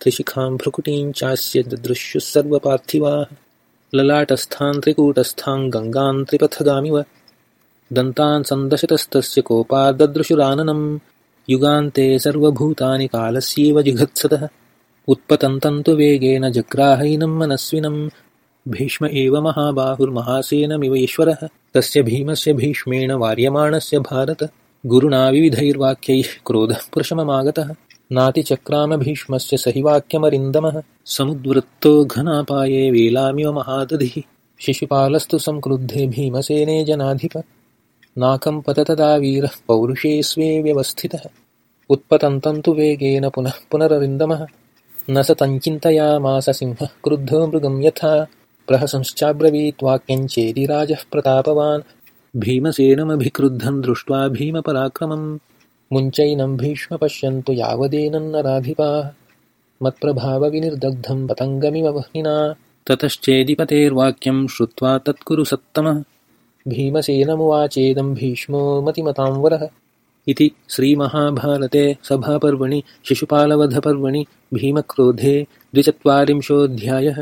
त्रिशिखां भ्रुकुटीं चास्य ददृश्युः सर्वपार्थिवाः ललाटस्थां त्रिकूटस्थां गङ्गां त्रिपथगामिव। दन्तान् सन्दशतस्तस्य कोपाददृशुराननं युगान्ते सर्वभूतानि कालस्येव जिघत्सतः। उत्पतन्तन्तु वेगेन जग्राहैनं मनस्विनं। भीष्म एव महाबाहुर्महासेनमिव ईश्वरः। तस्य भीमस्य भीष्मेण वार्यमाणस्य भारत। गुरुणा विविधैर्वाक्यैः क्रोधः पुरुषममागतः नातिचक्रामभीष्मस्य स हि वाक्यमरिन्दमः समुद्वृत्तो घनापाये वेलामिव महादधिः। शिशुपालस्तु संक्रुद्धे भीमसेने जनाधिप। नाकम्पततदा वीरः पौरुषे स्वे व्यवस्थितः। उत्पतन्तन्तु वेगेन पुनः पुनररिन्दमः। न स तञ्चिन्तयामास सिंहः क्रुद्धो मृगं यथा। प्रहसंश्चाब्रवीत् वाक्यञ्चेदिराजः प्रतापवान्। भीमसेनमभिक्रुद्धं दृष्ट्वा भीमपराक्रमं मुञ्चैनं भीष्म पश्यन्तु यावदेनन्नराधिपाः मत्प्रभावविनिर्दग्धं पतङ्गमिव वह्निना। ततश्चेदिपतेर्वाक्यं श्रुत्वा तत्कुरु सत्तमः। भीमसेनमुवाचेदं भीष्मो मतिमतां वरः इति श्रीमहाभारते सभापर्वणि शिशुपालवधपर्वणि भीमक्रोधे द्विचत्वारिंशोऽध्यायः